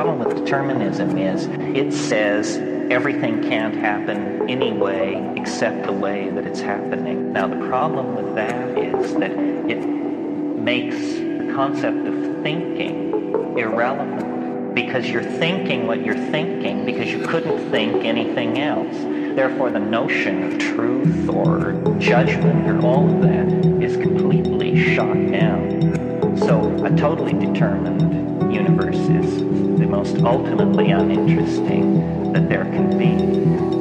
problem with determinism is it says everything can't happen anyway except the way that it's happening. Now, the problem with that is that it makes the concept of thinking irrelevant because you're thinking what you're thinking because you couldn't think anything else. Therefore, the notion of truth or judgment or all of that is completely shot down. So, a totally determined universe is most ultimately uninteresting that there can be.